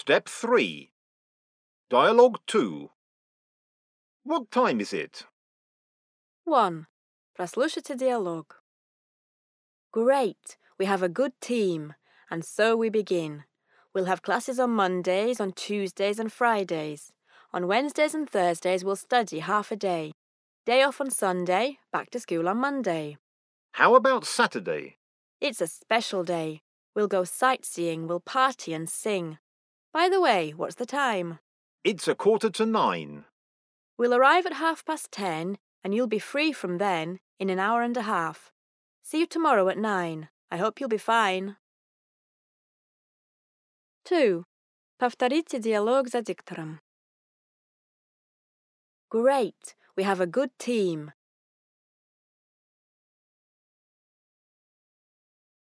Step 3. Dialogue 2. What time is it? 1. Прослушайте диалог. Great, we have a good team, and so we begin. We'll have classes on Mondays, on Tuesdays and Fridays. On Wednesdays and Thursdays we'll study half a day. Day off on Sunday, back to school on Monday. How about Saturday? It's a special day. We'll go sightseeing, we'll party and sing. By the way, what's the time? It's a quarter to nine. We'll arrive at half past ten, and you'll be free from then in an hour and a half. See you tomorrow at nine. I hope you'll be fine. 2. Повторите диалог за диктором. Great, we have a good team.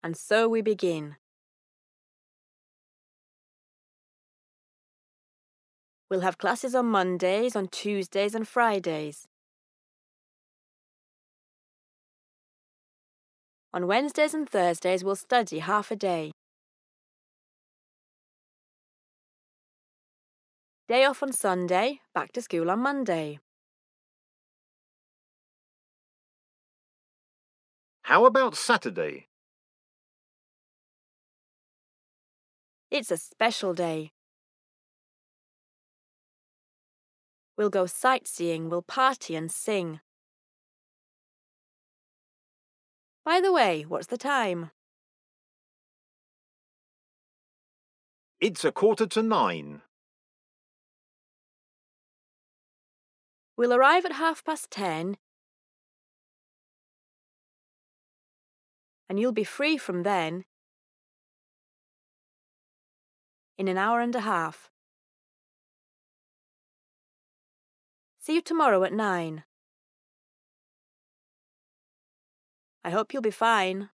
And so we begin. We'll have classes on Mondays, on Tuesdays and Fridays. On Wednesdays and Thursdays we'll study half a day. Day off on Sunday, back to school on Monday. How about Saturday? It's a special day. We'll go sightseeing, we'll party and sing. By the way, what's the time? It's a quarter to nine. We'll arrive at half past ten, and you'll be free from then in an hour and a half. See you tomorrow at nine. I hope you'll be fine.